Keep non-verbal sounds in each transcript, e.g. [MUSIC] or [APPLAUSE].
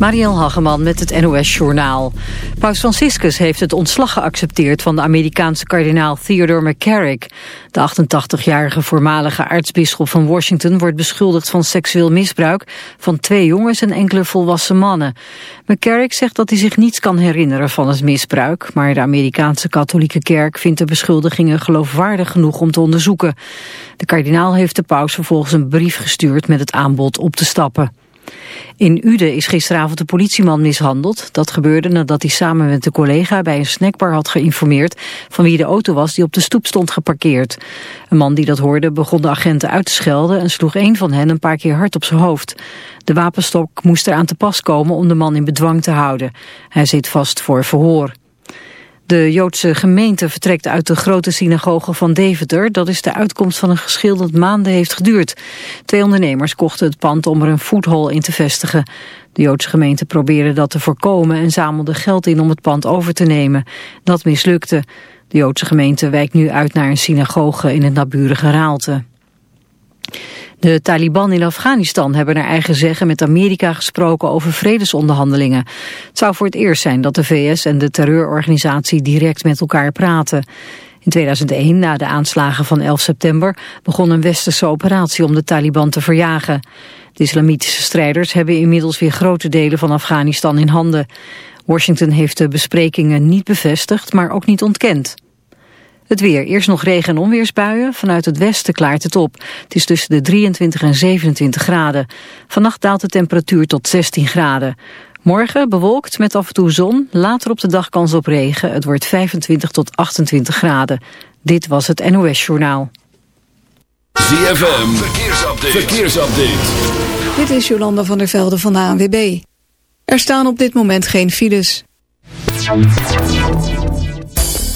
Marielle Hageman met het NOS Journaal. Paus Franciscus heeft het ontslag geaccepteerd van de Amerikaanse kardinaal Theodore McCarrick. De 88-jarige voormalige aartsbisschop van Washington wordt beschuldigd van seksueel misbruik van twee jongens en enkele volwassen mannen. McCarrick zegt dat hij zich niets kan herinneren van het misbruik, maar de Amerikaanse katholieke kerk vindt de beschuldigingen geloofwaardig genoeg om te onderzoeken. De kardinaal heeft de paus vervolgens een brief gestuurd met het aanbod op te stappen. In Uden is gisteravond een politieman mishandeld. Dat gebeurde nadat hij samen met een collega bij een snackbar had geïnformeerd van wie de auto was die op de stoep stond geparkeerd. Een man die dat hoorde begon de agenten uit te schelden en sloeg een van hen een paar keer hard op zijn hoofd. De wapenstok moest eraan te pas komen om de man in bedwang te houden. Hij zit vast voor verhoor. De Joodse gemeente vertrekt uit de grote synagoge van Deventer. Dat is de uitkomst van een geschil dat maanden heeft geduurd. Twee ondernemers kochten het pand om er een foodhall in te vestigen. De Joodse gemeente probeerde dat te voorkomen en zamelde geld in om het pand over te nemen. Dat mislukte. De Joodse gemeente wijkt nu uit naar een synagoge in het naburige Raalte. De Taliban in Afghanistan hebben naar eigen zeggen met Amerika gesproken over vredesonderhandelingen. Het zou voor het eerst zijn dat de VS en de terreurorganisatie direct met elkaar praten. In 2001, na de aanslagen van 11 september, begon een westerse operatie om de Taliban te verjagen. De islamitische strijders hebben inmiddels weer grote delen van Afghanistan in handen. Washington heeft de besprekingen niet bevestigd, maar ook niet ontkend. Het weer. Eerst nog regen- en onweersbuien. Vanuit het westen klaart het op. Het is tussen de 23 en 27 graden. Vannacht daalt de temperatuur tot 16 graden. Morgen bewolkt met af en toe zon. Later op de dag kans op regen. Het wordt 25 tot 28 graden. Dit was het NOS Journaal. ZFM. Verkeersupdate. Verkeersupdate. Dit is Jolanda van der Velde van de ANWB. Er staan op dit moment geen files.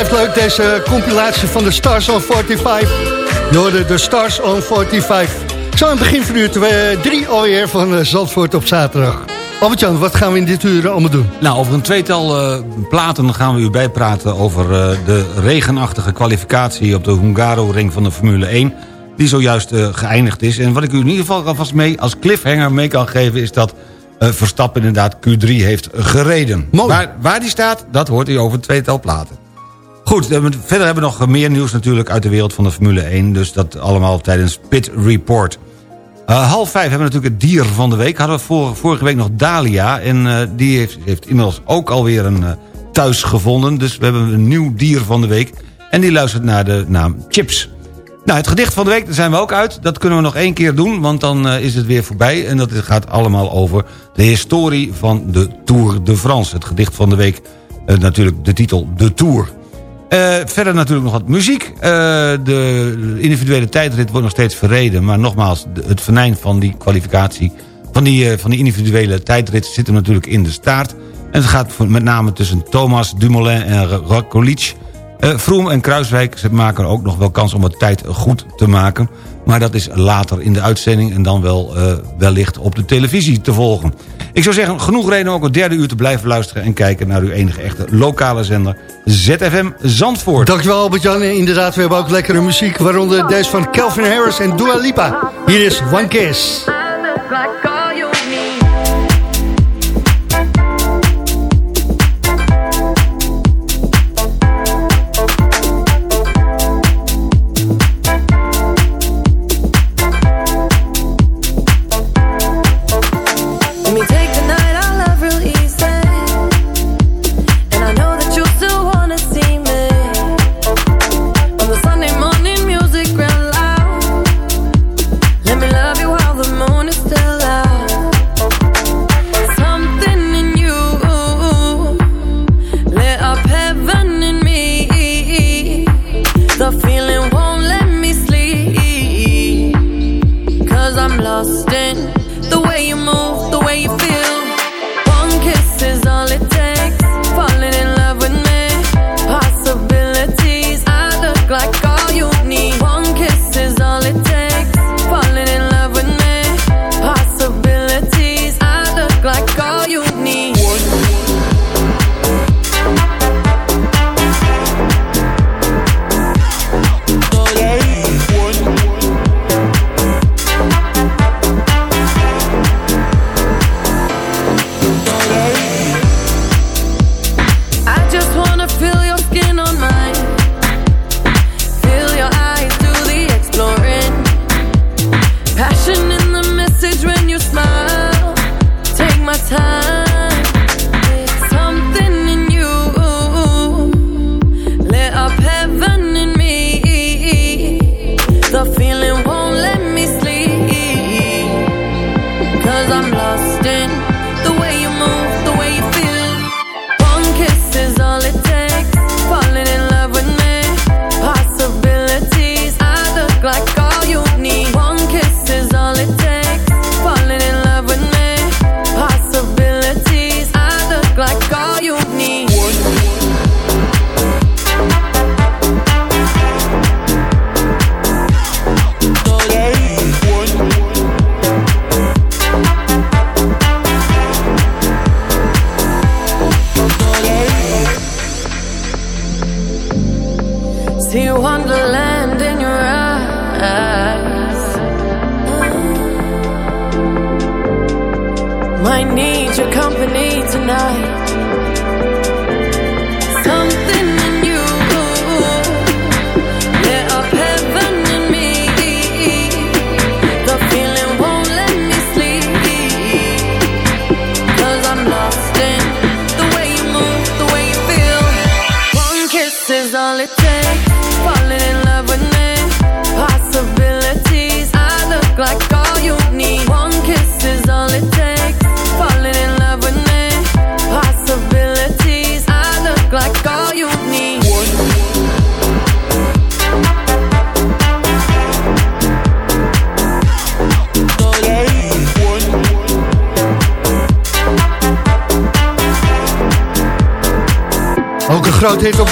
Blijft leuk deze compilatie van de Stars on 45. Je hoorde de Stars on 45. Zo aan het begin van uur 3 alweer van eh, Zandvoort op zaterdag. Albert-Jan, wat gaan we in dit uur allemaal doen? Nou, over een tweetal eh, platen gaan we u bijpraten over eh, de regenachtige kwalificatie op de Hungaro-ring van de Formule 1, die zojuist geëindigd is. En wat ik u in ieder geval alvast mee als cliffhanger mee kan geven, is dat Verstappen inderdaad Q3 heeft gereden. Mooi. Waar, waar die staat, dat hoort u over een tweetal platen. Goed, verder hebben we nog meer nieuws natuurlijk uit de wereld van de Formule 1. Dus dat allemaal tijdens Pit Report. Eh, half vijf hebben we natuurlijk het dier van de week. Hadden we vor- vorige week nog Dalia. En eh, die heeft, heeft inmiddels ook alweer een eh, thuis gevonden. Dus we hebben een nieuw dier van de week. En die luistert naar de naam Chips. Nou, het gedicht van de week, daar zijn we ook uit. Dat kunnen we nog één keer doen, want dan is het weer voorbij. En dat gaat allemaal over de historie van de Tour de France. Het gedicht van de week, natuurlijk de titel De Tour. Eh, verder natuurlijk nog wat muziek. Eh, de individuele tijdrit wordt nog steeds verreden. Maar nogmaals, het venijn van die kwalificatie... van die, eh, van die individuele tijdrit zit hem natuurlijk in de staart. En het gaat met name tussen Thomas, Dumoulin en Roglic. Eh Vroom en Kruiswijk ze maken ook nog wel kans om het tijd goed te maken. Maar dat is later in de uitzending... en dan wel eh, wellicht op de televisie te volgen. Ik zou zeggen, genoeg reden om ook het derde uur te blijven luisteren... en kijken naar uw enige echte lokale zender ZFM Zandvoort. Dankjewel Albert-Jan. Inderdaad, we hebben ook lekkere muziek. Waaronder deze van Calvin Harris en Dua Lipa. Hier is One Kiss.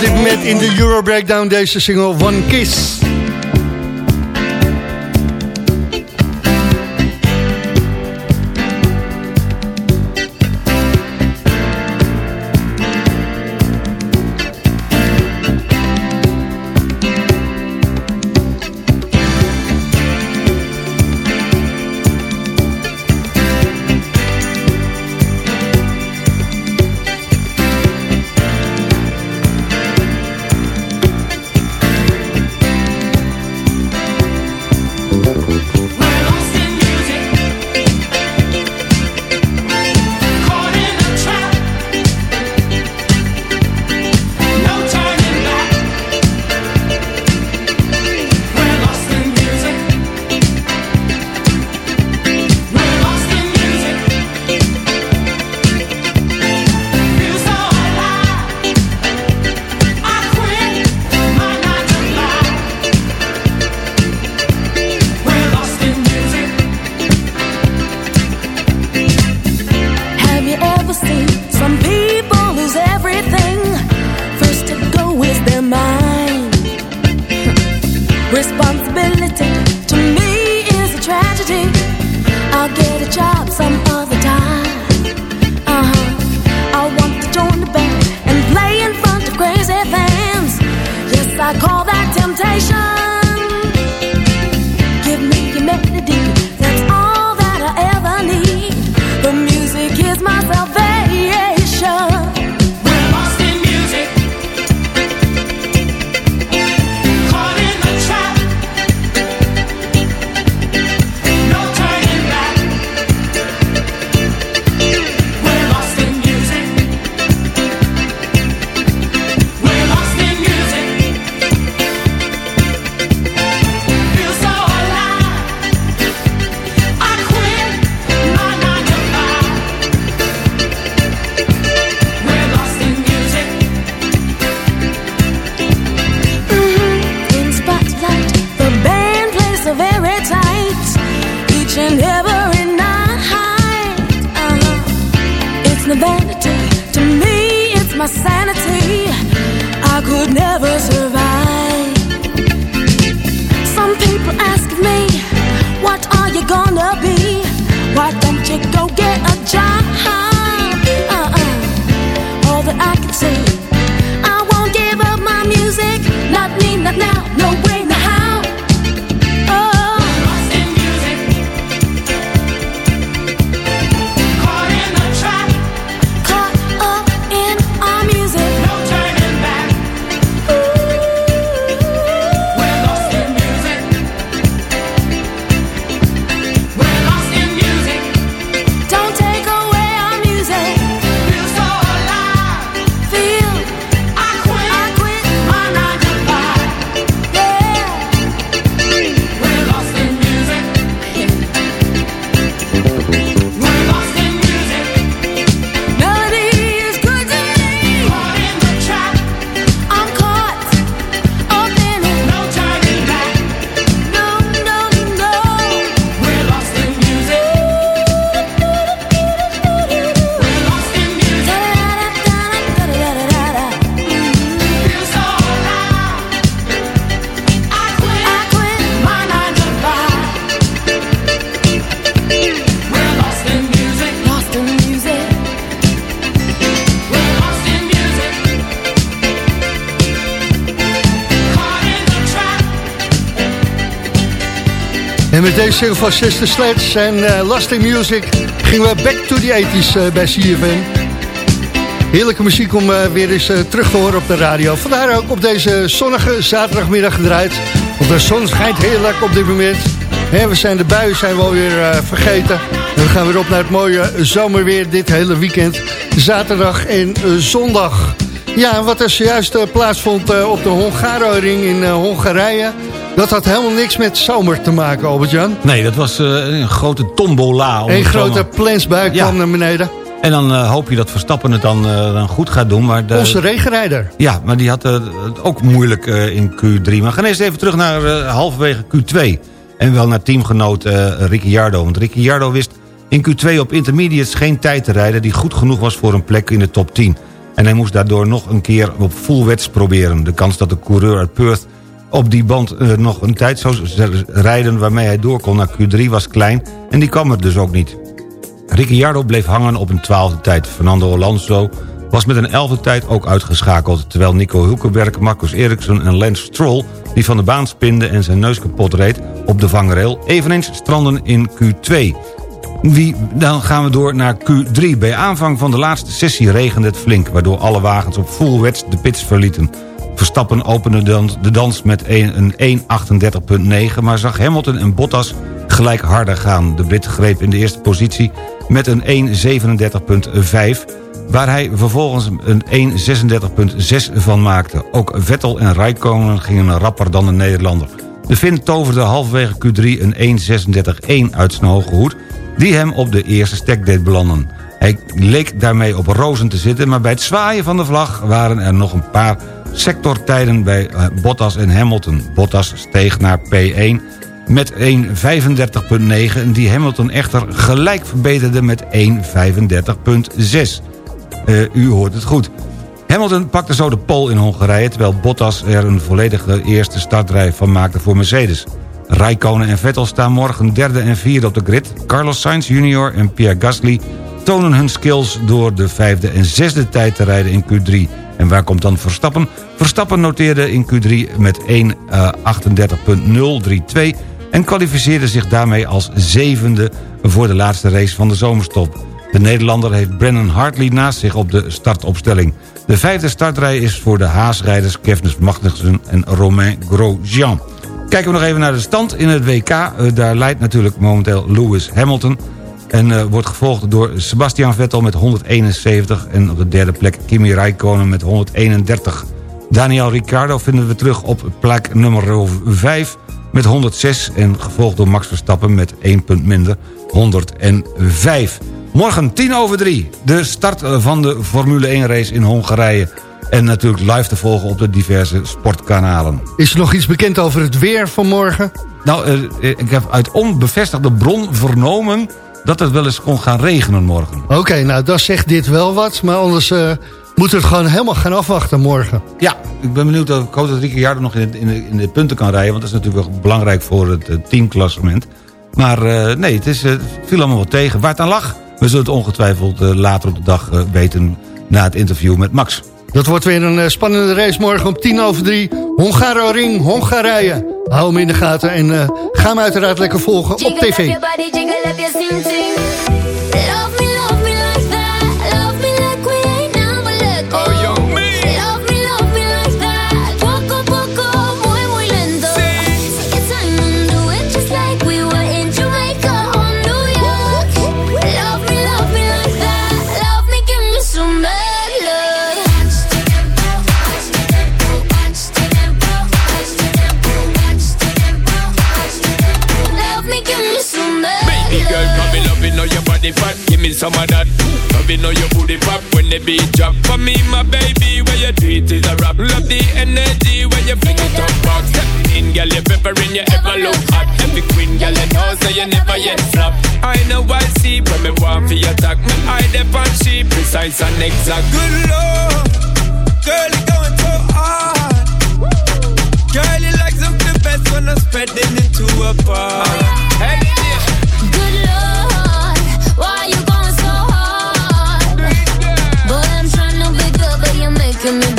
dit moment in de Euro Breakdown deze single One Kiss. Single van Sister Sledge en eh, Lasting Music gingen we back to the 80s eh, bij CFM. Heerlijke muziek om eh, weer eens terug te horen op de radio. Vandaar ook op deze zonnige zaterdagmiddag gedraaid. Want de zon schijnt heerlijk op dit moment. Hè, we zijn de buien zijn we alweer vergeten. En we gaan weer op naar het mooie zomerweer dit hele weekend. Zaterdag en zondag. Ja, wat er zojuist plaatsvond op de Hongaro-ring in Hongarije... dat had helemaal niks met zomer te maken, Albert-Jan. Nee, dat was eh, een grote tombola. om Een grote Ja. kwam naar beneden. En dan eh, hoop je dat Verstappen het dan, eh, dan goed gaat doen. Maar de, Onze regenrijder. Ja, maar die had het ook moeilijk in Q3. Maar gaan eerst even terug naar halverwege Q2. En wel naar teamgenoot Ricciardo. Want Ricciardo wist in Q2 op intermediates geen tijd te rijden... die goed genoeg was voor een plek in de top 10. En hij moest daardoor nog een keer op full wets proberen. De kans dat de coureur uit Perth op die band eh, nog een tijd zou rijden... waarmee hij door kon naar Q3 was klein. En die kwam er dus ook niet. Ricciardo bleef hangen op een twaalfde tijd. Fernando Alonso was met een elfde tijd ook uitgeschakeld... terwijl Nico Hulkenberg, Marcus Ericsson en Lance Stroll... die van de baan spinde en zijn neus kapot reed op de vangrail... eveneens stranden in Q2. Wie, dan gaan we door naar Q3. Bij aanvang van de laatste sessie regende het flink... waardoor alle wagens op full wets de pits verlieten. Verstappen opende dan de dans met een een 1.38.9... maar zag Hamilton en Bottas gelijk harder gaan. De Brit greep in de eerste positie met een 1.37.5... waar hij vervolgens een 1.36.6 van maakte. Ook Vettel en Raikkonen gingen rapper dan de Nederlander. De Finn toverde halverwege Q3 een 1.36.1 uit zijn hoge hoed... die hem op de eerste stek deed belanden. Hij leek daarmee op rozen te zitten... maar bij het zwaaien van de vlag waren er nog een paar sectortijden... bij eh, Bottas en Hamilton. Bottas steeg naar P1 met 1.35.9... die Hamilton echter gelijk verbeterde met 1.35.6. Eh, u hoort het goed. Hamilton pakte zo de pole in Hongarije... terwijl Bottas er een volledige eerste startrij van maakte voor Mercedes. Raikkonen en Vettel staan morgen derde en vierde op de grid. Carlos Sainz Jr. en Pierre Gasly tonen hun skills... door de vijfde en zesde tijd te rijden in Q3. En waar komt dan Verstappen? Verstappen noteerde in Q3 met 1.38.032... en kwalificeerde zich daarmee als zevende voor de laatste race van de zomerstop. De Nederlander heeft Brennan Hartley naast zich op de startopstelling. De vijfde startrij is voor de Haasrijders Kevin Magnussen en Romain Grosjean. Kijken we nog even naar de stand in het WK. Eh, daar leidt natuurlijk momenteel Lewis Hamilton... en eh, wordt gevolgd door Sebastian Vettel met 171... en op de derde plek Kimi Räikkönen met 131. Daniel Ricciardo vinden we terug op plek nummer 5 met 106... en gevolgd door Max Verstappen met 1 punt minder, 105. Morgen 10 over 3, de start van de Formule 1 race in Hongarije... en natuurlijk live te volgen op de diverse sportkanalen. Is er nog iets bekend over het weer van morgen? Nou, eh, ik heb uit onbevestigde bron vernomen... dat het wel eens kon gaan regenen morgen. Oké, nou dan zegt dit wel wat, maar anders eh moeten we het gewoon helemaal gaan afwachten morgen. Ja, ik ben benieuwd of ik hoop dat Ricciardo nog in de, in, de, in de punten kan rijden... want dat is natuurlijk wel belangrijk voor het eh, teamklassement. Maar eh, nee, het, is, eh, het viel allemaal wat tegen. Waar het aan lag, we zullen het ongetwijfeld eh, later op de dag eh, weten... na het interview met Max. Dat wordt weer een eh, spannende race morgen om tien over drie. Hongaro Ring, Hongarije. Hou hem in de gaten en eh, ga hem uiteraard lekker volgen op tv. Some of that. Love, you know your booty pop when the beat drop. For me, my baby, where you treat is a rap. Love the energy when you fling it up back. Step in, girl, you're peppering, you ever look hot. Every queen, girl, you know, so you never yet flop. I know I see when me want for your attack. Me eye dep on she precise and exact. Good lord, girl, you going so hard. Girl, you like something best when I'm spreading it to a bar. Hey, yeah. Good Lord, Commit.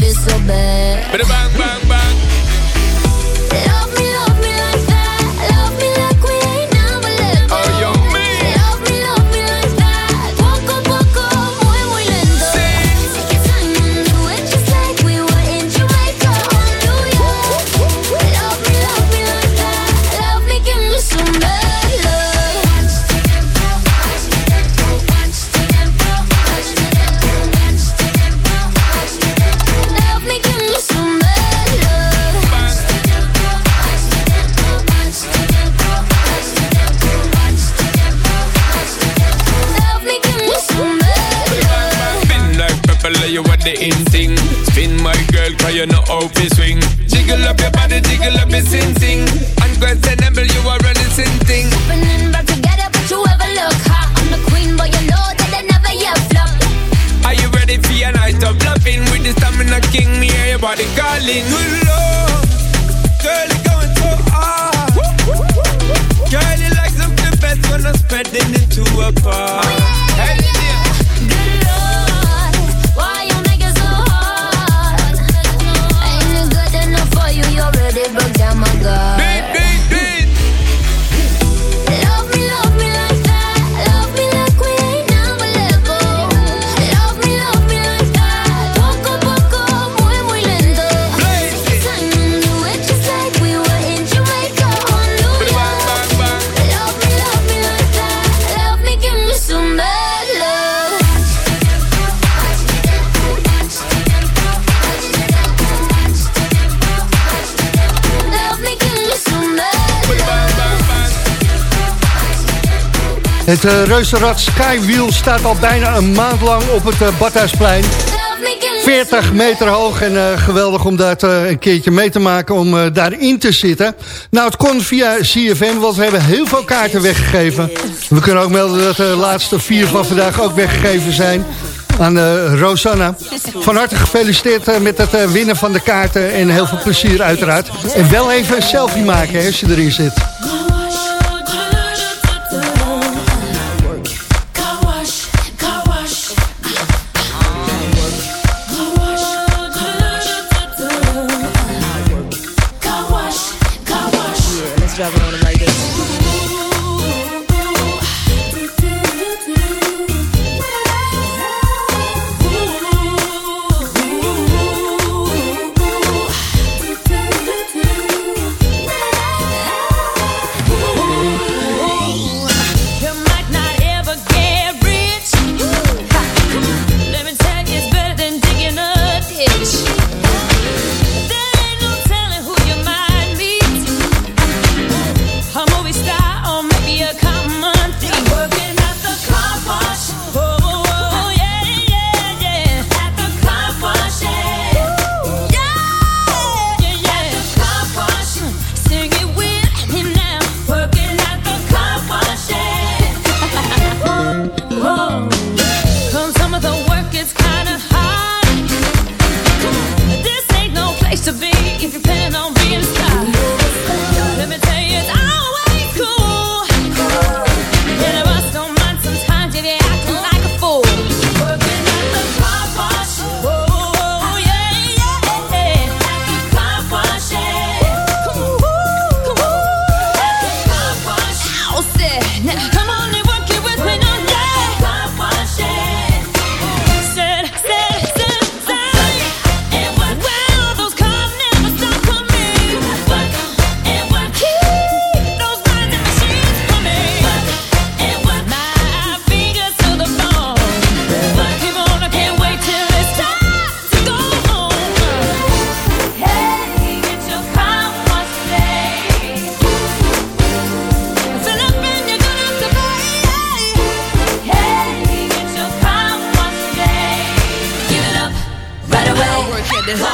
Girl, cause you know how to swing. Jiggle up your body, jiggle up your sing sing. Unquestionable, you are running sin thing. Opening back together, but you ever look hot. I'm the queen, but you know that I never yet flop. Are you ready for your night of loving? With the stamina king, me hear your body calling. Good lord, girl, you're going so hard. Girl, you like something best when I'm spreading it to a bar. Oh, hey, yeah. Good go. Het eh, reuzenrad Skywheel staat al bijna een maand lang op het eh, Badhuisplein. Love me, give me 40 meter hoog en eh, geweldig om eh, een keertje mee te maken om daarin te zitten. Nou, het kon via CFM, want we hebben heel veel kaarten weggegeven. We kunnen ook melden dat de laatste vier van vandaag ook weggegeven zijn aan Rosanna. Van harte gefeliciteerd met het winnen van de kaarten en heel veel plezier uiteraard. En wel even een selfie maken als je erin zit.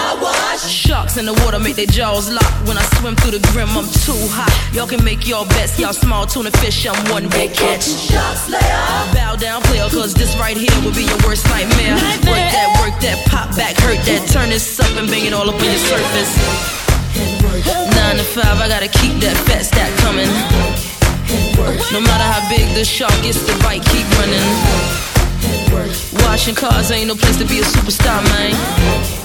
Car wash. Sharks in the water make their jaws lock. When I swim through the grim, I'm too hot. Y'all can make your best, y'all small tuna fish, I'm one big catch. Sharks Bow down, player, cause this right here will be your worst nightmare. Work that, work that, pop back, hurt that, turn this up and bang it all up on your surface. Nine to five, I gotta keep that fat stack coming. No matter how big the shark is, the bite keep running. Washing cars ain't no place to be a superstar, man.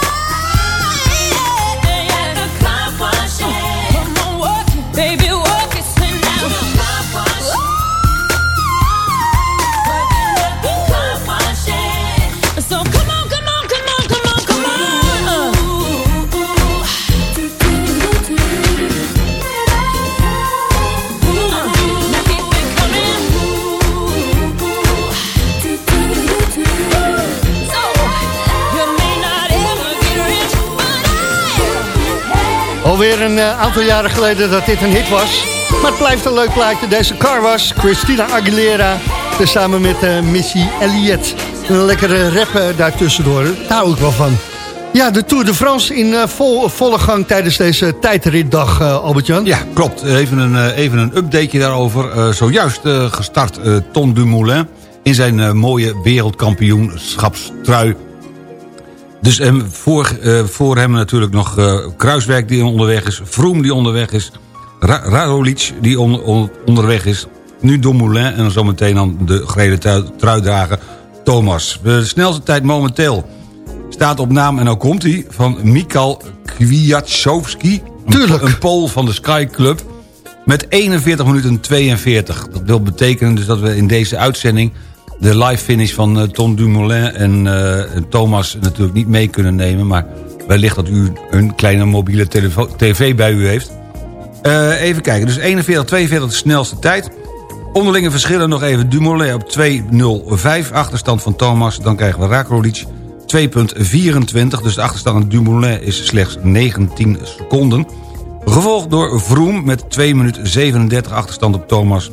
Alweer een eh, aantal jaren geleden dat dit een hit was. Maar het blijft een leuk plaatje. Deze car was Christina Aguilera. samen met eh, Missy Elliott. Een lekkere rap eh, daartussendoor. Daar hou ik wel van. Ja, de Tour de France in vol, volle gang tijdens deze tijdritdag, eh, Albert-Jan. Ja, klopt. Even een, even een updateje daarover. Zojuist gestart Ton Dumoulin in zijn mooie wereldkampioenschapstrui. Dus em, voor, eh, voor hem natuurlijk nog eh, Kruiswijk die onderweg is. Vroom die onderweg is. Ra Rarolic die on- on- onderweg is. Nu Dumoulin en dan zometeen dan de gereden trui- truidrager Thomas. De snelste tijd momenteel staat op naam, en nou komt hij, van Mikal Kwiatkowski. Een- Tuurlijk. Een Pool van de Sky Club. Met 41 minuten 42. Dat wil betekenen dus dat we in deze uitzending... de live finish van eh, Tom Dumoulin en, eh, en Thomas natuurlijk niet mee kunnen nemen. Maar wellicht dat u een kleine mobiele tv bij u heeft. Eh, even kijken, dus 41, 42 de snelste tijd. Onderlinge verschillen nog even. Dumoulin op 2.05, achterstand van Thomas. Dan krijgen we Rakolic 2.24. Dus de achterstand van Dumoulin is slechts 19 seconden. Gevolgd door Vroom met 2 minuten 37 achterstand op Thomas.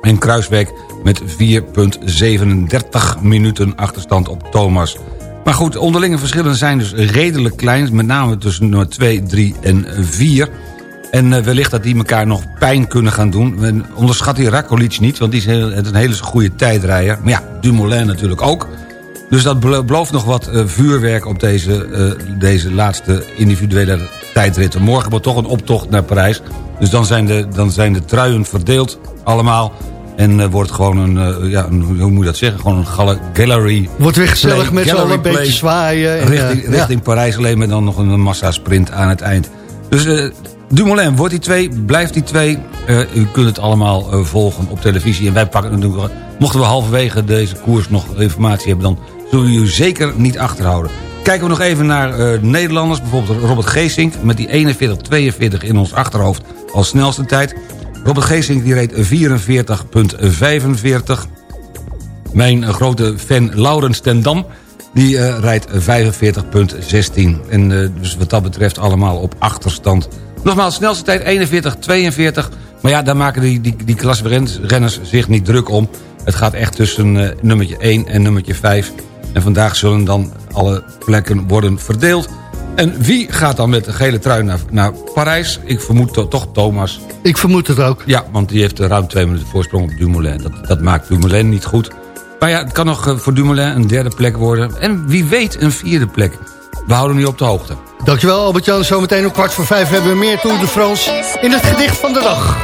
En Kruiswijk met 4,37 minuten achterstand op Thomas. Maar goed, onderlinge verschillen zijn dus redelijk klein. Met name tussen nummer 2, 3 en 4. En eh, wellicht dat die elkaar nog pijn kunnen gaan doen. En onderschat die Rakolic niet, want die is een hele goede tijdrijder. Maar ja, Dumoulin natuurlijk ook. Dus dat belo- belooft nog wat eh, vuurwerk op deze, eh, deze laatste individuele tijdritten. Morgen wordt toch een optocht naar Parijs. Dus dan zijn de, dan zijn de truien verdeeld allemaal. En eh, wordt gewoon een, ja, een, hoe moet je dat zeggen? Gewoon een galle gallery. Wordt weer gezellig play, met z'n allen een beetje zwaaien. En, richting, ja. richting Parijs alleen met dan nog een massasprint aan het eind. Dus Dumoulin, wordt die twee, blijft die twee. U kunt het allemaal volgen op televisie. En wij pakken natuurlijk, mochten we halverwege deze koers nog informatie hebben... dan zullen u zeker niet achterhouden. Kijken we nog even naar eh, Nederlanders. Bijvoorbeeld Robert Geesink met die 41-42 in ons achterhoofd als snelste tijd. Robert Geesink die reed 44,45. Mijn eh, grote fan Laurens ten Dam... die eh, rijdt 45,16. En dus wat dat betreft allemaal op achterstand. Nogmaals, snelste tijd 41,42. Maar ja, daar maken die, die, die klasserenners zich niet druk om. Het gaat echt tussen eh, nummertje 1 en nummertje 5. En vandaag zullen dan alle plekken worden verdeeld. En wie gaat dan met de gele trui naar, naar Parijs? Ik vermoed to- toch Thomas. Ik vermoed het ook. Ja, want die heeft eh, ruim twee minuten voorsprong op Dumoulin. Dat, dat maakt Dumoulin niet goed. Maar ja, het kan nog eh, voor Dumoulin een derde plek worden. En wie weet een vierde plek. We houden nu op de hoogte. Dankjewel Albert-Jan. Zometeen om kwart voor vijf hebben we meer Tour de France in het gedicht van de dag.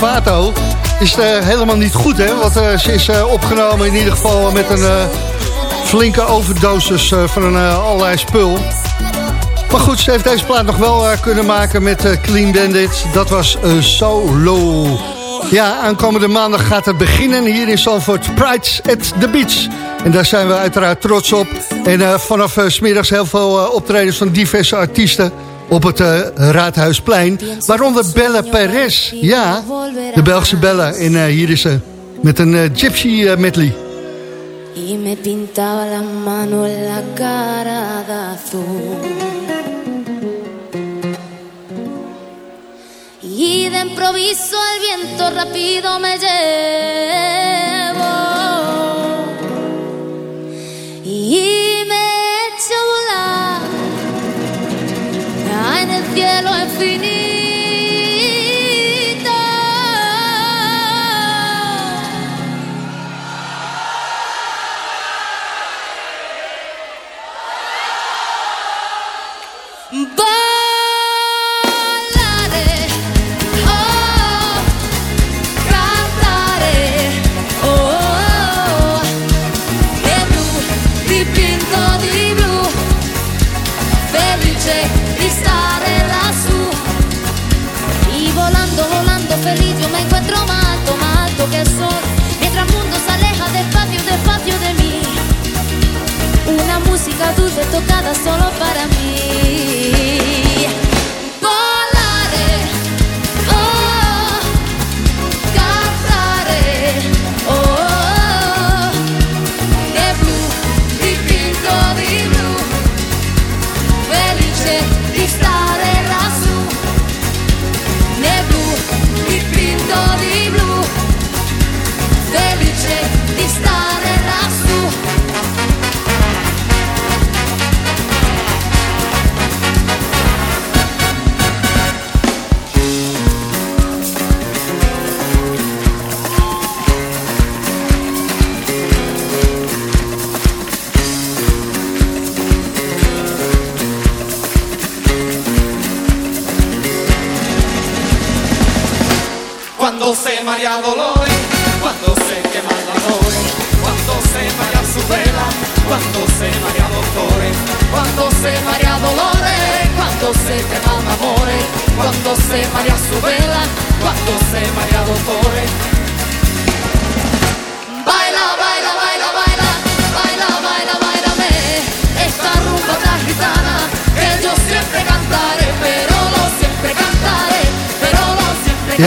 Lovato is eh, helemaal niet goed, hè? Want eh, ze is eh, opgenomen in ieder geval met een flinke overdosis van een, allerlei spul. Maar goed, ze heeft deze plaat nog wel kunnen maken met Clean Bandit. Dat was solo. Ja, aankomende maandag gaat het beginnen hier in Zandvoort. Prides at the Beach. En daar zijn we uiteraard trots op. En vanaf smiddags heel veel optredens van diverse artiesten op het eh, Raadhuisplein. Waaronder Belle Perez. Ja, de Belgische Belle. En eh, hier is ze met een eh, gypsy medley. Y me pintaba la mano en la cara de azul. Y de improviso el viento rápido me llevó. fini. Música dulce tocada solo para mí.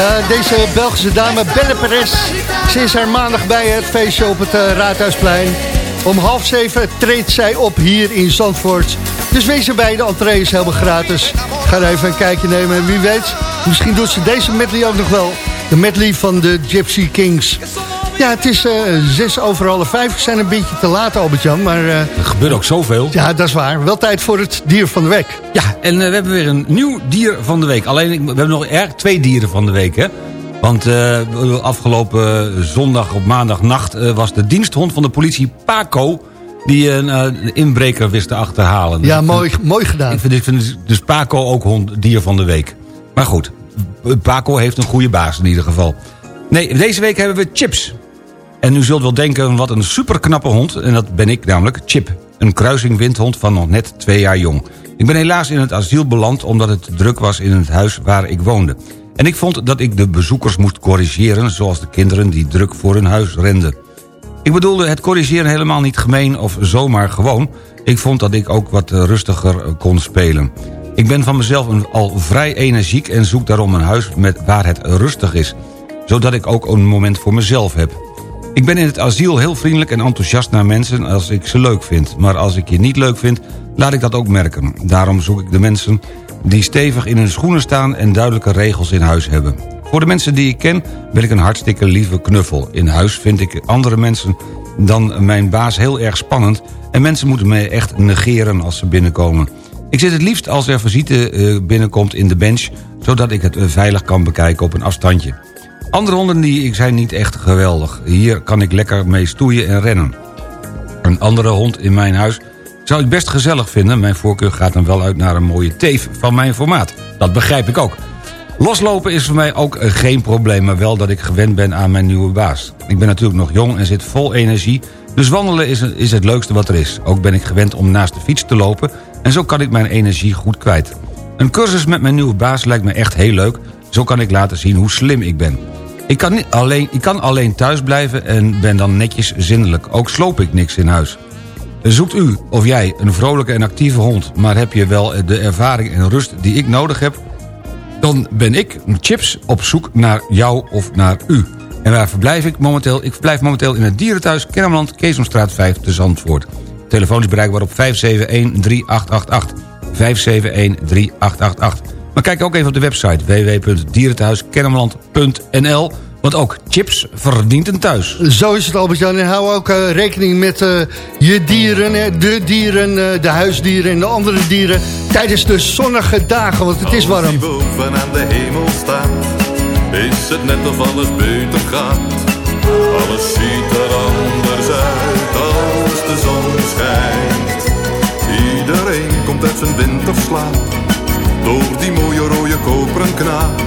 Ja, deze Belgische dame Belle Perez. Ze is er maandag bij het feestje op het eh, Raadhuisplein. Om half zeven treedt zij op hier in Zandvoort. Dus wees erbij, de entree is helemaal gratis. Ga er even een kijkje nemen en wie weet... misschien doet ze deze medley ook nog wel. De medley van de Gypsy Kings. Ja, het is eh, zes over half vijf. We zijn een beetje te laat, Albert-Jan, maar... eh, Er gebeurt ook zoveel. ja, dat is waar. Wel tijd voor het dier van de week. Ja, en eh, we hebben weer een nieuw dier van de week. Alleen, we hebben nog erg twee dieren van de week, hè. Want eh, afgelopen zondag op maandagnacht... eh, was de diensthond van de politie Paco... die een inbreker wist te achterhalen. Ja, mooi, mooi gedaan. Ik vind, ik vind dus Paco ook hond, dier van de week. Maar goed, Paco heeft een goede baas in ieder geval. Nee, deze week hebben we Chips. En u zult wel denken, wat een superknappe hond. En dat ben ik namelijk, Chip. Een kruising windhond van nog net twee jaar jong. Ik ben helaas in het asiel beland omdat het druk was in het huis waar ik woonde. En ik vond dat ik de bezoekers moest corrigeren... zoals de kinderen die druk voor hun huis renden. Ik bedoelde het corrigeren helemaal niet gemeen of zomaar gewoon. Ik vond dat ik ook wat rustiger kon spelen. Ik ben van mezelf al vrij energiek en zoek daarom een huis met waar het rustig is. Zodat ik ook een moment voor mezelf heb. Ik ben in het asiel heel vriendelijk en enthousiast naar mensen als ik ze leuk vind. Maar als ik je niet leuk vind, laat ik dat ook merken. Daarom zoek ik de mensen die stevig in hun schoenen staan... en duidelijke regels in huis hebben. Voor de mensen die ik ken ben ik een hartstikke lieve knuffel. In huis vind ik andere mensen dan mijn baas heel erg spannend... En mensen moeten mij echt negeren als ze binnenkomen. Ik zit het liefst als er visite eh, binnenkomt in de bench... zodat ik het eh, veilig kan bekijken op een afstandje. Andere honden die zijn niet echt geweldig. Hier kan ik lekker mee stoeien en rennen. Een andere hond in mijn huis zou ik best gezellig vinden. Mijn voorkeur gaat dan wel uit naar een mooie teef van mijn formaat. Dat begrijp ik ook. Loslopen is voor mij ook eh, geen probleem, maar wel dat ik gewend ben aan mijn nieuwe baas. Ik ben natuurlijk nog jong en zit vol energie, dus wandelen is, het leukste wat er is. Ook ben ik gewend om naast de fiets te lopen en zo kan ik mijn energie goed kwijt. Een cursus met mijn nieuwe baas lijkt me echt heel leuk, zo kan ik laten zien hoe slim ik ben. Ik kan, niet alleen, ik kan alleen thuis blijven en ben dan netjes zindelijk. Ook sloop ik niks in huis. Zoekt u of jij een vrolijke en actieve hond... maar heb je wel de ervaring en rust die ik nodig heb... dan ben ik, Chips, op zoek naar jou of naar u. En waar verblijf ik momenteel? Ik verblijf momenteel in het dierenthuis Kennemerland... Keesomstraat 5 te Zandvoort. Telefoon is bereikbaar op 571-3888. 571-3888. Maar kijk ook even op de website www.dierenthuiskennemerland.nl... want ook Chips verdient een thuis. Zo is het Albert-Jan. En hou ook eh, rekening met eh, je dieren, hè, de dieren, eh, de huisdieren en de andere dieren... tijdens de zonnige dagen, want het is warm. Als die boven aan de hemel staat, is het net of alles beter gaat. Alles ziet er anders uit als de zon schijnt. Iedereen komt uit zijn winterslaap, door die mooie rode koperen knaap.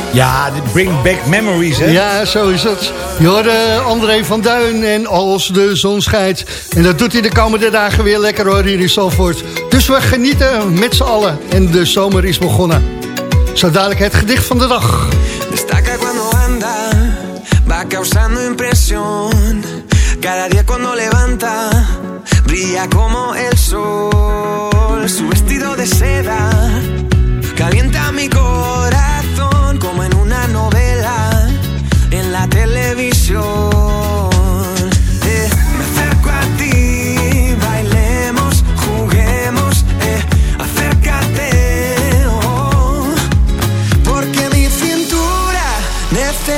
Ja, dit bring back memories, hè? Ja, zo is het. Je hoorde André van Duin en als de zon schijnt. En dat doet hij de komende dagen weer lekker hoor hier in Zalvoort. Dus we genieten met z'n allen. En de zomer is begonnen. Zo dadelijk het gedicht van de dag. Destaca cuando anda, va causando impresión. Cada día cuando levanta, brilla como el sol. Su vestido de seda calienta mi corazón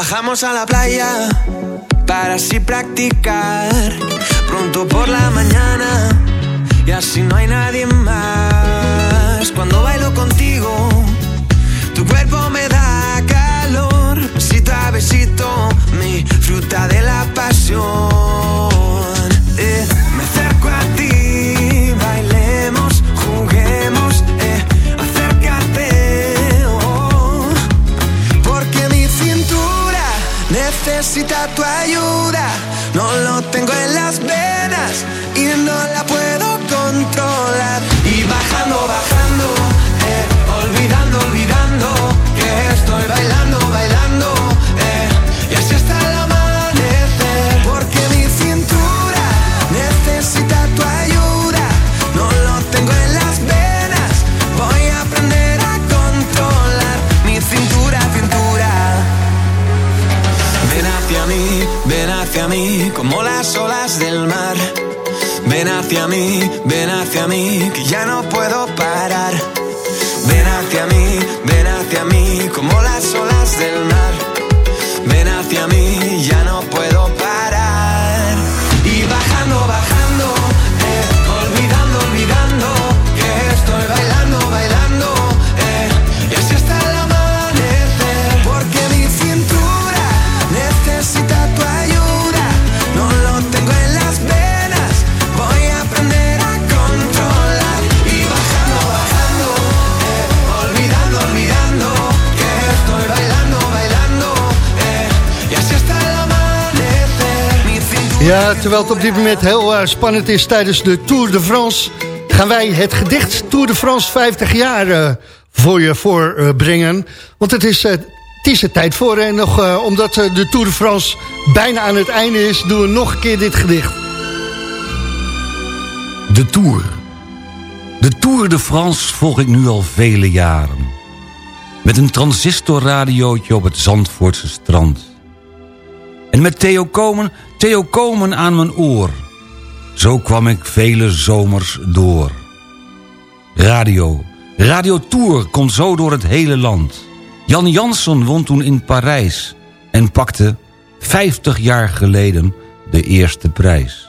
bajamos a la playa para así practicar pronto por la mañana y así no hay nadie más. Cuando bailo contigo, tu cuerpo me da calor, besito a besito, mi fruta de la pasión. Eh, necesita tu ayuda. No lo tengo en las venas y no la puedo controlar. Y bajando, bajando, a mí. Ja, terwijl het op dit moment heel eh, spannend is tijdens de Tour de France... gaan wij het gedicht Tour de France 50 jaar eh, voor je voorbrengen. Want het is, eh, het is tijd voor. En nog, omdat de Tour de France bijna aan het einde is... doen we nog een keer dit gedicht. De Tour. De Tour de France volg ik nu al vele jaren. Met een transistorradiootje op het Zandvoortse strand. En met Theo Komen, Theo Komen aan mijn oor. Zo kwam ik vele zomers door. Radio, Radio Tour komt zo door het hele land. Jan Jansson won toen in Parijs... en pakte 50 jaar geleden de eerste prijs.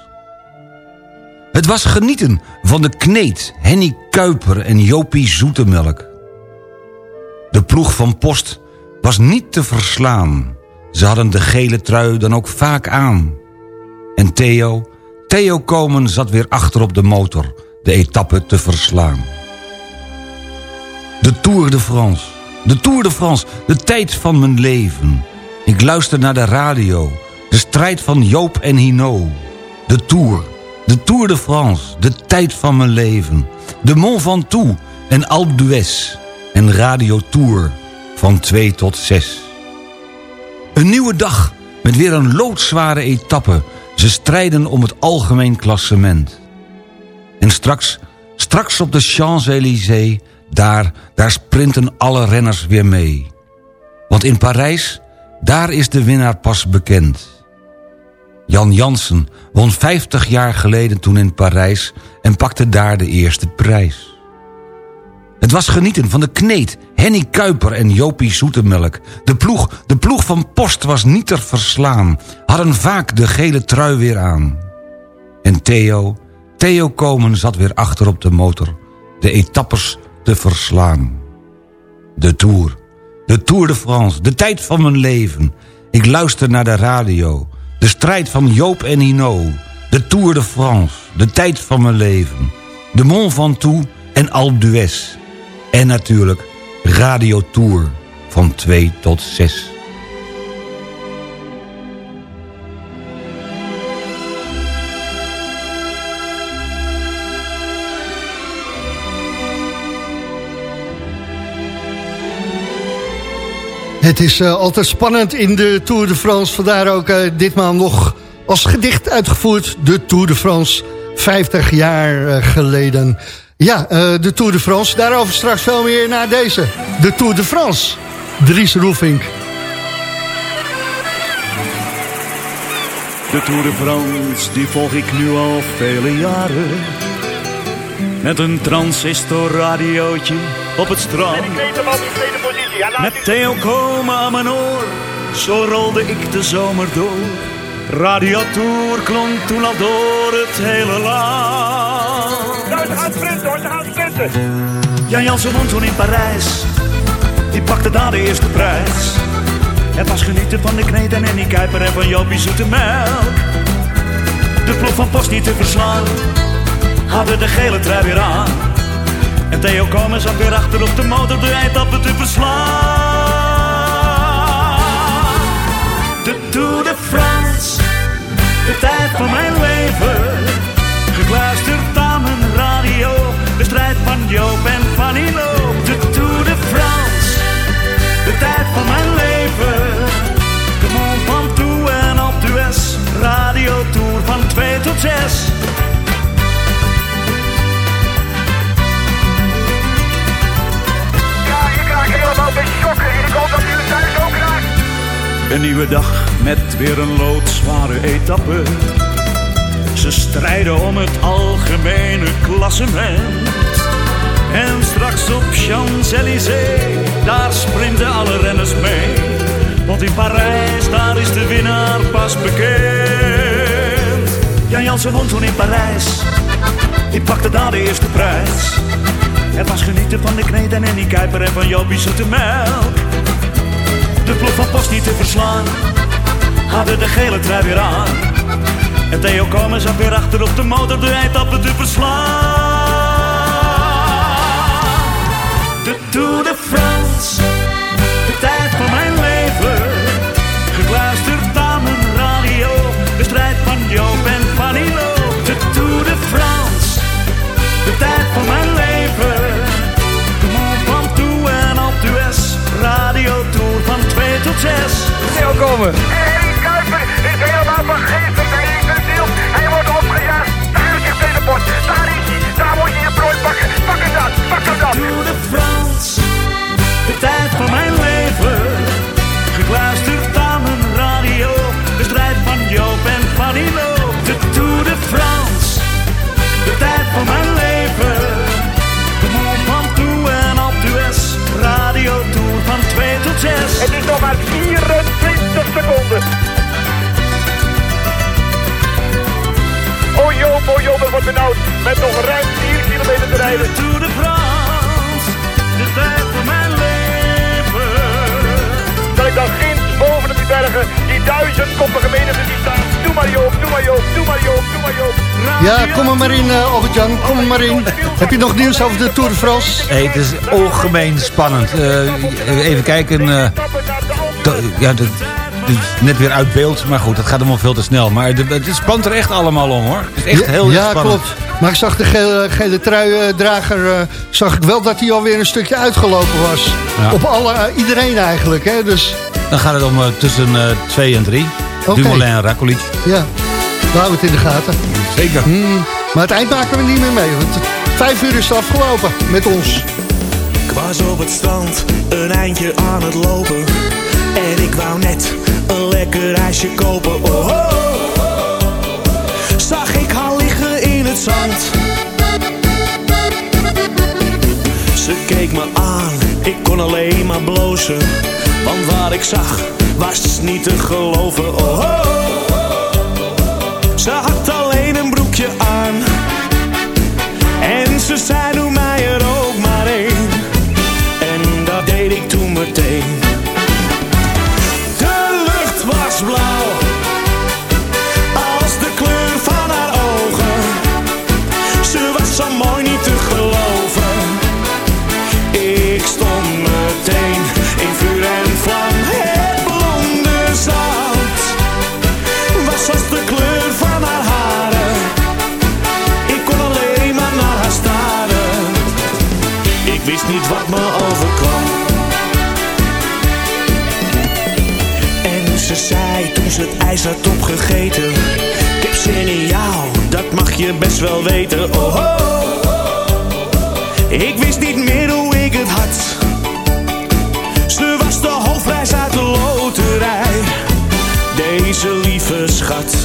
Het was genieten van de kneet, Henny Kuiper en Jopie Zoetemelk. De ploeg van Post was niet te verslaan. Ze hadden de gele trui dan ook vaak aan. En Theo, Theo Komen zat weer achter op de motor... de etappe te verslaan. De Tour de France. De Tour de France, de tijd van mijn leven. Ik luister naar de radio. De strijd van Joop en Hino. De Tour. De Tour de France, de tijd van mijn leven. De Mont Ventoux en Alpe d'Huez. En Radio Tour van 2 tot 6. Een nieuwe dag met weer een loodzware etappe. Ze strijden om het algemeen klassement. En straks, straks op de Champs-Élysées... Daar, daar sprinten alle renners weer mee. Want in Parijs, daar is de winnaar pas bekend. Jan Jansen won 50 jaar geleden toen in Parijs... en pakte daar de eerste prijs. Het was genieten van de kneet, Henny Kuiper en Jopie Zoetemelk. De ploeg, de ploeg van Post was niet te verslaan... hadden vaak de gele trui weer aan. En Theo, Theo Komen zat weer achter op de motor... de etappers te verslaan. De Tour, de Tour de France, de tijd van mijn leven. Ik luister naar de radio. De strijd van Joop en Hino. De Tour de France, de tijd van mijn leven. De Mont Ventoux en Alpe d'Huez. En natuurlijk Radio Tour van 2 tot 6. Het is eh, altijd spannend in de Tour de France. Vandaar ook eh, ditmaal nog als gedicht uitgevoerd. De Tour de France, 50 jaar eh, geleden. Ja, eh, de Tour de France. Daarover straks veel meer naar deze. De Tour de France. Dries Roelvink. De Tour de France, die volg ik nu al vele jaren. Met een transistorradiootje op het strand. Met Theo Komen aan mijn oor. Zo rolde ik de zomer door. Radiatoor klonk toen al door het hele land. Jan Jansen woont toen in Parijs. Die pakte daar de eerste prijs. Het was genieten van de kneed en Annie Kuiper en van Jopie Zoete Melk. De ploeg van Post niet te verslaan. Hadden de gele trui weer aan. En Theo Komen zat weer achter op de motor de eindappen te verslaan. De Tour de France, de tijd van mijn leven. Van mijn leven. De mond van toe en op de US, radio Tour van 2 tot 6. Ja, ik raak helemaal bij schokken en ik hoop dat jullie thuis ook. Een nieuwe dag met weer een loodzware etappe. Ze strijden om het algemene klassement. En straks op Champs-Élysées, daar sprinten alle renners mee. Want in Parijs, daar is de winnaar pas bekend. Jan Jansen woont toen in Parijs, die pakte daar de eerste prijs. Het was genieten van de kneed en Annie Kuiper en van Jopie Zoete Melk. De ploeg van Post niet te verslaan, hadden de gele trui weer aan. En Theo Komen zat weer achter op de motor de eindappen te verslaan. Tour de France, de tijd van mijn leven. Gekluisterd aan mijn radio, de strijd van Joop en van Ilo. De Tour de France, de tijd van mijn leven. De mond van toe en op de US, radio Tour van 2 tot 6. Theo Komen. En Kuiper is helemaal van geest en hij een ziel. Hij wordt opgejaagd. Daar is je telefoon. Daar is hij. Daar moet je je brood pakken. Pak hem dan. Pak hem dan. Van mijn leven. Gekluisterd aan mijn radio, de strijd van Joop en van Ilo. De Tour de France, de tijd van mijn leven. De mond van toe en op de US, radio Tour van 2 tot 6. Het is nog maar 24 seconden. Oh Joop, oh Joop, wordt benauwd. Met nog ruim 4 kilometer te rijden. Tour de France, die duizendkoppige menigte die staan. Doe maar Joop, doe maar Joop, doe maar Joop, doe maar Joop. Ja, kom er maar in, eh, Albert-Jan. Kom er maar in. Heb je nog nieuws over de Tour de France? Hey, het is ongemeen spannend. Eh, even kijken. eh, ja, dat het is net weer uit beeld. Maar goed, dat gaat allemaal veel te snel. Maar de- het spant er echt allemaal om, hoor. Het is echt Ja, heel ja, spannend. klopt. Maar ik zag de gele, gele truidrager, eh zag ik wel dat hij alweer een stukje uitgelopen was. Ja. Op alle, iedereen eigenlijk, hè. Dus Dan gaat het om eh, tussen 2 en 3. Oké. Dumoulin en Rakulic. ja, we houden het in de gaten. Zeker. Hmm, maar het eind maken we niet meer mee. Want vijf uur is het afgelopen met ons. Ik was op het strand, een eindje aan het lopen. En ik wou net een lekker ijsje kopen. Oh, oh. Zag ik haar liggen in het zand. Ze keek me aan, ik kon alleen maar blozen. Want wat ik zag was niet te geloven. Oh, oh. Ze had alleen een broekje aan. En ze zei doe mij er ook maar één. En dat deed ik toen meteen. Het ijs had opgegeten. Ik heb zin in jou, dat mag je best wel weten. Oh, oh. Ik wist niet meer hoe ik het had. Ze was de hoofdprijs uit de loterij. Deze lieve schat.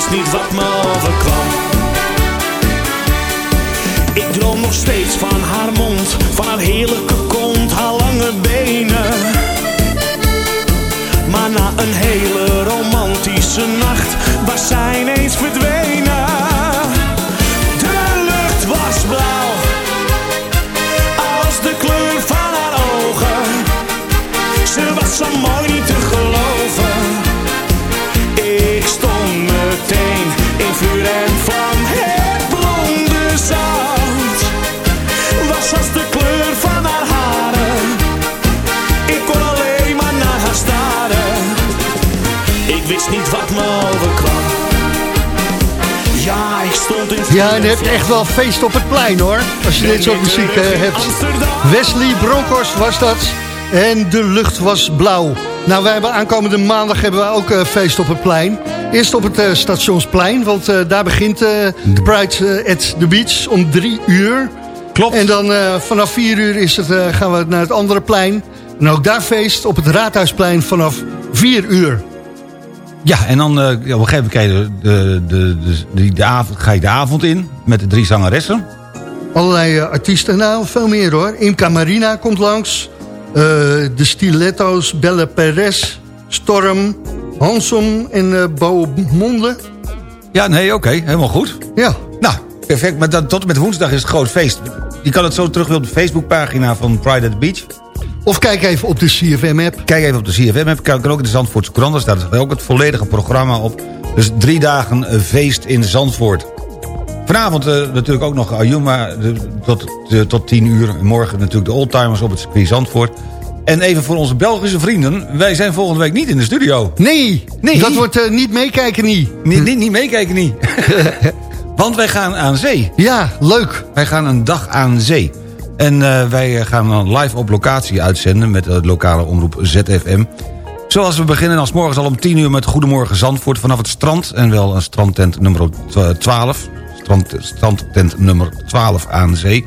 Wist niet wat me overkwam. Ik droom nog steeds van haar mond, van haar heerlijke kont, haar lange benen. Maar na een hele romantische nacht was zij ineens verdwenen. Ja, en hebt echt wel feest op het plein hoor. Als je dit soort muziek eh, hebt. Wesley Bronkhorst was dat. En de lucht was blauw. Nou, wij hebben aankomende maandag hebben we ook eh, feest op het plein. Eerst op het eh, stationsplein, want daar begint eh Pride at the Beach om drie uur. Klopt. En dan vanaf vier uur is het, gaan we naar het andere plein. En ook daar feest op het Raadhuisplein vanaf vier uur. Ja, en dan eh, op een gegeven moment krijg je de, de, de, avond, ga je de avond in met de drie zangeressen. Allerlei eh, artiesten, nou veel meer hoor. Imca Marina komt langs. Eh, de Stiletto's, Belle Perez, Storm, Hansom en eh Bo Monde. Ja, nee, oké, helemaal goed. Ja. Nou, perfect. Maar dan, tot en met woensdag is het groot feest. Je kan het zo terug op de Facebookpagina van Pride at the Beach. Of kijk even op de CFM-app. Kijk even op de CFM-app. Kan, kan ook in de Zandvoortse krant. Daar staat ook het volledige programma op. Dus drie dagen eh, feest in Zandvoort. Vanavond eh, natuurlijk ook nog Ayuma eh, tot, tot 10 uur. Morgen natuurlijk de oldtimers op het circuit Zandvoort. En even voor onze Belgische vrienden. Wij zijn volgende week niet in de studio. Nee, Nee. dat wordt niet meekijken niet. Niet, niet, niet meekijken niet. [LAUGHS] Want wij gaan aan zee. Ja, leuk. Wij gaan een dag aan zee. En eh, wij gaan dan live op locatie uitzenden met de lokale omroep ZFM. Zoals we beginnen als morgens al om 10 uur met Goedemorgen Zandvoort vanaf het strand. En wel een strandtent nummer 12. Strand, strandtent nummer 12 aan zee.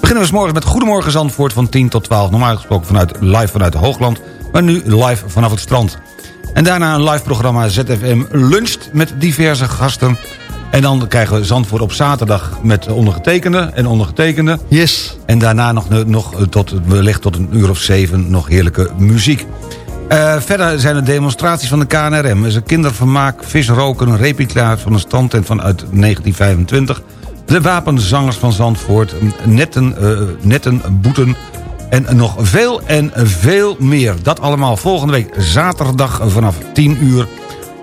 Beginnen we 's morgens met Goedemorgen Zandvoort van 10 tot 12. Normaal gesproken vanuit, live vanuit Hoogland. Maar nu live vanaf het strand. En daarna een live programma ZFM Luncht met diverse gasten. En dan krijgen we Zandvoort op zaterdag met ondergetekende en ondergetekende. Yes. En daarna nog, nog tot, wellicht tot een uur of zeven nog heerlijke muziek. Eh, verder zijn er demonstraties van de KNRM. Er is een kindervermaak, visroken, een replica van een standtent vanuit 1925. De wapenzangers van Zandvoort, netten, eh, netten boeten en nog veel en veel meer. Dat allemaal volgende week zaterdag vanaf 10 uur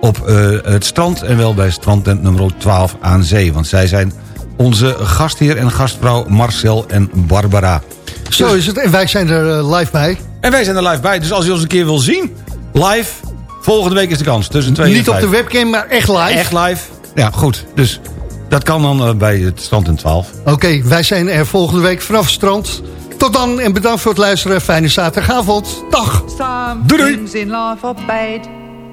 op eh, het strand. En wel bij strandtent nummer 12 aan zee. Want zij zijn onze gastheer en gastvrouw Marcel en Barbara. Zo is het. En wij zijn er eh, live bij. En wij zijn er live bij. Dus als je ons een keer wil zien, live, volgende week is de kans. Tussen 2 Niet op de webcam, maar echt live. Echt live. Ja, goed. Dus dat kan dan eh, bij het strand in 12. Oké, wij zijn er volgende week vanaf het strand. Tot dan en bedankt voor het luisteren. Fijne zaterdagavond. Dag. Doei, doei.